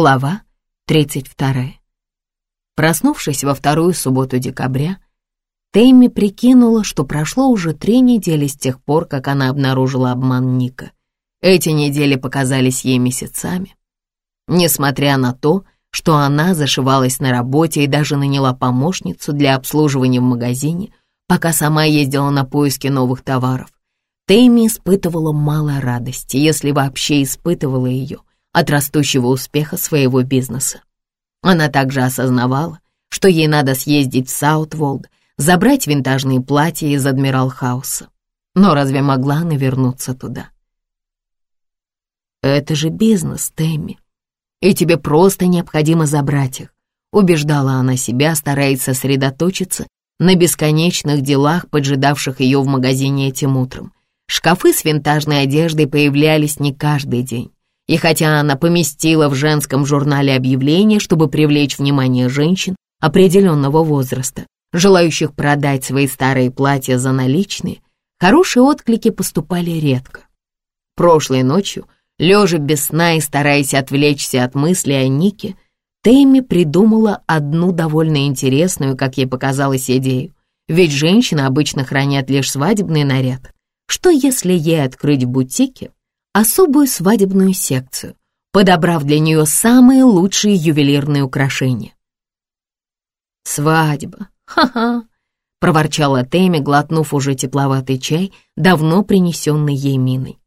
Глава 32. Проснувшись во вторую субботу декабря, Тэмми прикинула, что прошло уже три недели с тех пор, как она обнаружила обман Ника. Эти недели показались ей месяцами. Несмотря на то, что она зашивалась на работе и даже наняла помощницу для обслуживания в магазине, пока сама ездила на поиски новых товаров, Тэмми испытывала мало радости, если вообще испытывала ее от растущего успеха своего бизнеса. Она также осознавала, что ей надо съездить в Саутволд, забрать винтажные платья из Адмирал Хауса. Но разве могла она вернуться туда? «Это же бизнес, Тэмми, и тебе просто необходимо забрать их», убеждала она себя, стараясь сосредоточиться на бесконечных делах, поджидавших ее в магазине этим утром. Шкафы с винтажной одеждой появлялись не каждый день. И хотя она поместила в женском журнале объявление, чтобы привлечь внимание женщин определенного возраста, желающих продать свои старые платья за наличные, хорошие отклики поступали редко. Прошлой ночью, лежа без сна и стараясь отвлечься от мысли о Нике, Тэмми придумала одну довольно интересную, как ей показалось, идею. Ведь женщины обычно хранят лишь свадебный наряд. Что если ей открыть в бутике особую свадебную секцию, подобрав для нее самые лучшие ювелирные украшения. «Свадьба, ха-ха!» — проворчала Тэмми, глотнув уже тепловатый чай, давно принесенный ей миной.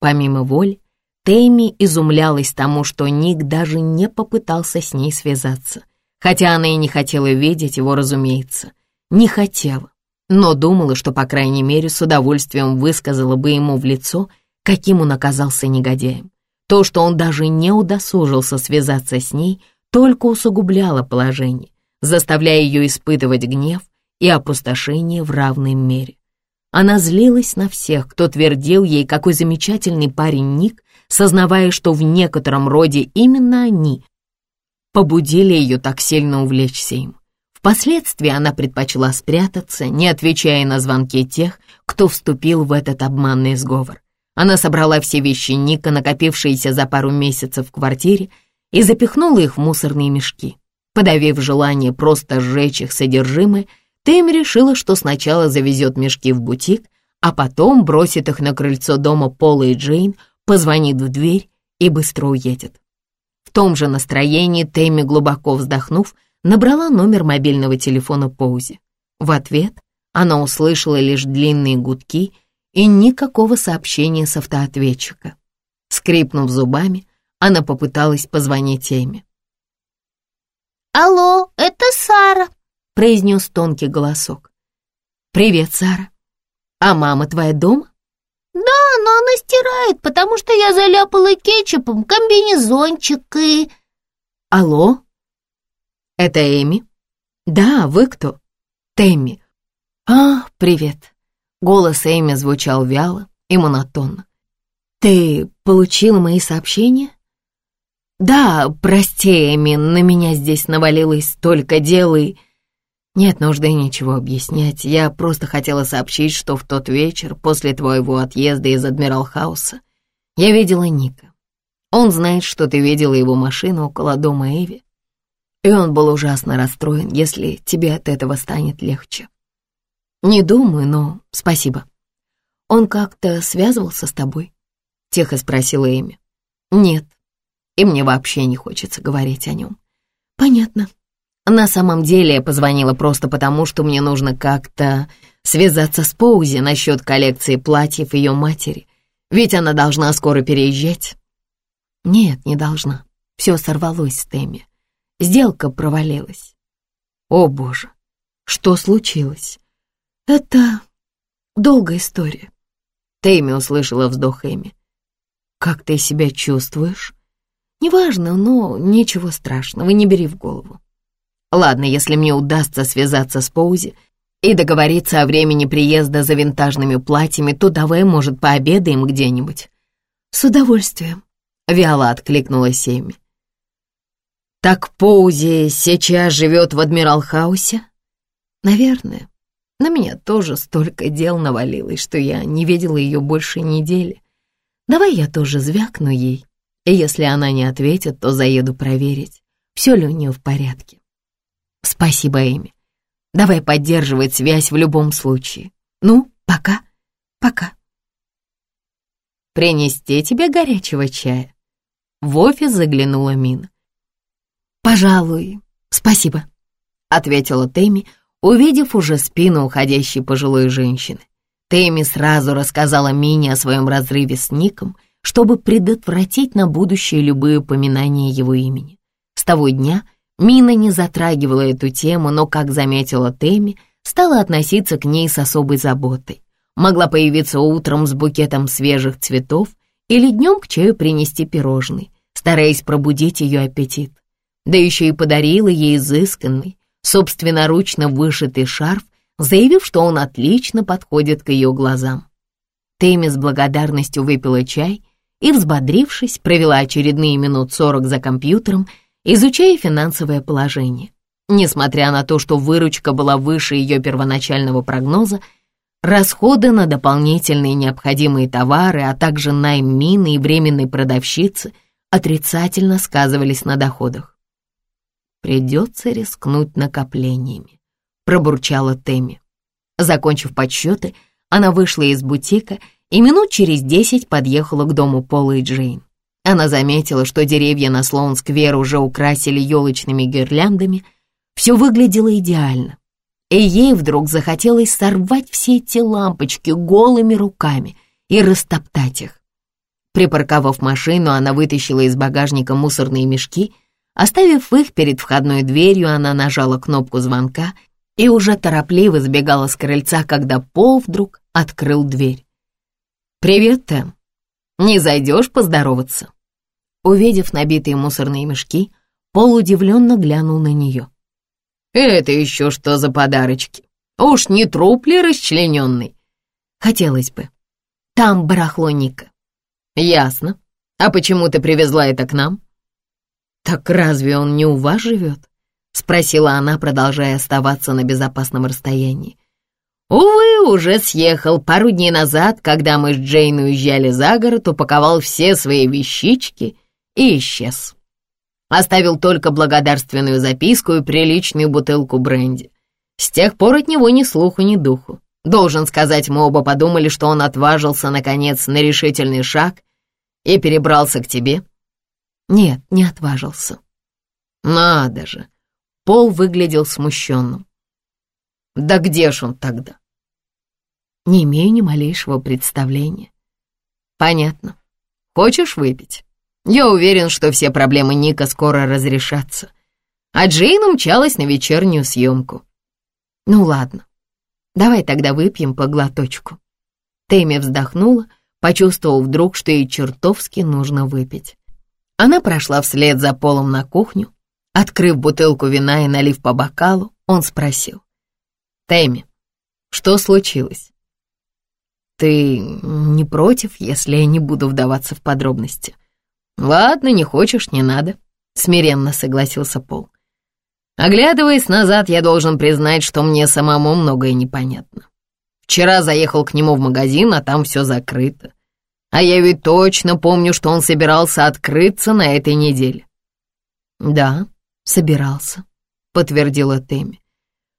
Помимо воли, Тэмми изумлялась тому, что Ник даже не попытался с ней связаться, хотя она и не хотела видеть его, разумеется. Не хотела, но думала, что, по крайней мере, с удовольствием высказала бы ему в лицо — каким он оказался негодяем. То, что он даже не удосужился связаться с ней, только усугубляло положение, заставляя ее испытывать гнев и опустошение в равной мере. Она злилась на всех, кто твердил ей, какой замечательный парень Ник, сознавая, что в некотором роде именно они побудили ее так сильно увлечься им. Впоследствии она предпочла спрятаться, не отвечая на звонки тех, кто вступил в этот обманный сговор. Она собрала все вещи Ника, накопившиеся за пару месяцев в квартире, и запихнула их в мусорные мешки. Подавив желание просто сжечь их содержимое, Тэм решила, что сначала завезет мешки в бутик, а потом бросит их на крыльцо дома Пола и Джейн, позвонит в дверь и быстро уедет. В том же настроении Тэмми, глубоко вздохнув, набрала номер мобильного телефона Поузи. В ответ она услышала лишь длинные гудки — и никакого сообщения с автоответчика. Скрипнув зубами, она попыталась позвонить Эми. «Алло, это Сара», — произнес тонкий голосок. «Привет, Сара. А мама твоя дома?» «Да, но она стирает, потому что я заляпала кетчупом комбинезончик и...» «Алло? Это Эми?» «Да, вы кто?» «Тэмми». «А, привет. Голос Эми звучал вяло и монотонно. «Ты получила мои сообщения?» «Да, прости, Эми, на меня здесь навалилось столько дел и...» «Нет нужды ничего объяснять. Я просто хотела сообщить, что в тот вечер, после твоего отъезда из Адмирал Хауса, я видела Ника. Он знает, что ты видела его машину около дома Эви, и он был ужасно расстроен, если тебе от этого станет легче. «Не думаю, но спасибо. Он как-то связывался с тобой?» — тихо спросила Эми. «Нет, и мне вообще не хочется говорить о нем». «Понятно. На самом деле я позвонила просто потому, что мне нужно как-то связаться с Поузи насчет коллекции платьев ее матери, ведь она должна скоро переезжать». «Нет, не должна. Все сорвалось с Тэмми. Сделка провалилась». «О, боже, что случилось?» «Это долгая история». Тейми услышала вздох Эми. «Как ты себя чувствуешь?» «Неважно, но ничего страшного, не бери в голову. Ладно, если мне удастся связаться с Поузи и договориться о времени приезда за винтажными платьями, то давай, может, пообедаем где-нибудь». «С удовольствием», — вяло откликнулась Эми. «Так Поузи сейчас живет в Адмирал-хаусе?» «Наверное. На меня тоже столько дел навалилось, что я не видела ее больше недели. Давай я тоже звякну ей И если она не ответит, то заеду проверить, все ли у нее в порядке. Спасибо, Эми. Давай поддерживать связь в любом случае. Ну, пока, пока. Принести тебе горячего чая? В офис заглянула Мина. «Пожалуй, спасибо», — ответила Тэмми, увидев уже спину уходящей пожилой женщины. Тэмми сразу рассказала Мине о своем разрыве с Ником, чтобы предотвратить на будущее любые упоминания его имени. С того дня Мина не затрагивала эту тему, но, как заметила Тэмми, стала относиться к ней с особой заботой. Могла появиться утром с букетом свежих цветов или днем к чаю принести пирожный, стараясь пробудить ее аппетит. Да еще и подарила ей изысканный, собственноручно вышитый шарф, заявив, что он отлично подходит к ее глазам. Тэмми с благодарностью выпила чай и, взбодрившись, провела очередные минут сорок за компьютером, изучая финансовое положение. Несмотря на то, что выручка была выше ее первоначального прогноза, расходы на дополнительные необходимые товары, а также найм мины и временной продавщицы отрицательно сказывались на доходах. «Придется рискнуть накоплениями», — пробурчала Тэмми. Закончив подсчеты, она вышла из бутика и минут через десять подъехала к дому Пола и Джейн. Она заметила, что деревья на Слоун-сквер уже украсили елочными гирляндами. Все выглядело идеально. И ей вдруг захотелось сорвать все эти лампочки голыми руками и растоптать их. Припарковав машину, она вытащила из багажника мусорные мешки — Оставив их перед входной дверью, она нажала кнопку звонка и уже торопливо сбегала с крыльца, когда Пол вдруг открыл дверь. «Привет, Тэм. Не зайдешь поздороваться?» Увидев набитые мусорные мешки, Пол удивленно глянул на нее. «Это еще что за подарочки? Уж не труп ли расчлененный?» «Хотелось бы. Там барахло Ника». «Ясно. А почему ты привезла это к нам?» «Так разве он не у вас живет?» — спросила она, продолжая оставаться на безопасном расстоянии. «Увы, уже съехал. Пару дней назад, когда мы с Джейн уезжали за город, упаковал все свои вещички и исчез. Оставил только благодарственную записку и приличную бутылку бренди. С тех пор от него ни слуху, ни духу. Должен сказать, мы оба подумали, что он отважился, наконец, на решительный шаг и перебрался к тебе. Нет, не отважился. Надо же. Пол выглядел смущенным. Да где ж он тогда? Не имею ни малейшего представления. Понятно. Хочешь выпить? Я уверен, что все проблемы Ника скоро разрешатся. А Джейн умчалась на вечернюю съемку. Ну ладно, давай тогда выпьем по глоточку. Тэмми вздохнула, почувствовав вдруг, что ей чертовски нужно выпить. Она прошла вслед за Полом на кухню. Открыв бутылку вина и налив по бокалу, он спросил. «Тэмми, что случилось?» «Ты не против, если я не буду вдаваться в подробности?» «Ладно, не хочешь, не надо», — смиренно согласился Пол. Оглядываясь назад, я должен признать, что мне самому многое непонятно. Вчера заехал к нему в магазин, а там все закрыто. А я ведь точно помню, что он собирался открыться на этой неделе. Да, собирался, подтвердила Тэмми.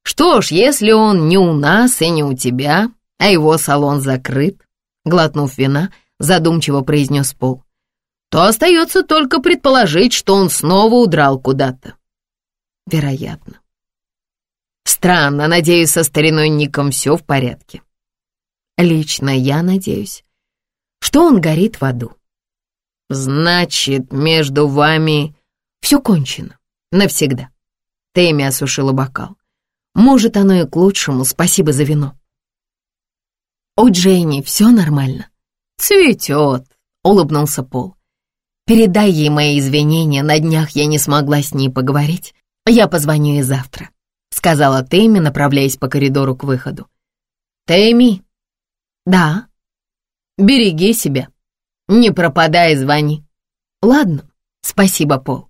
Что ж, если он не у нас и не у тебя, а его салон закрыт, глотнув вина, задумчиво произнес Пол, то остается только предположить, что он снова удрал куда-то. Вероятно. Странно, надеюсь, со стариной Ником все в порядке. Лично я надеюсь, что он горит в аду. «Значит, между вами все кончено. Навсегда». Тэмми осушила бокал. «Может, оно и к лучшему. Спасибо за вино». «У Джейни все нормально?» «Цветет», — улыбнулся Пол. «Передай ей мои извинения, на днях я не смогла с ней поговорить. Я позвоню ей завтра», — сказала Тэмми, направляясь по коридору к выходу. «Тэмми?» «Да», Береги себя. Не пропадай, звони. Ладно, спасибо, Пол.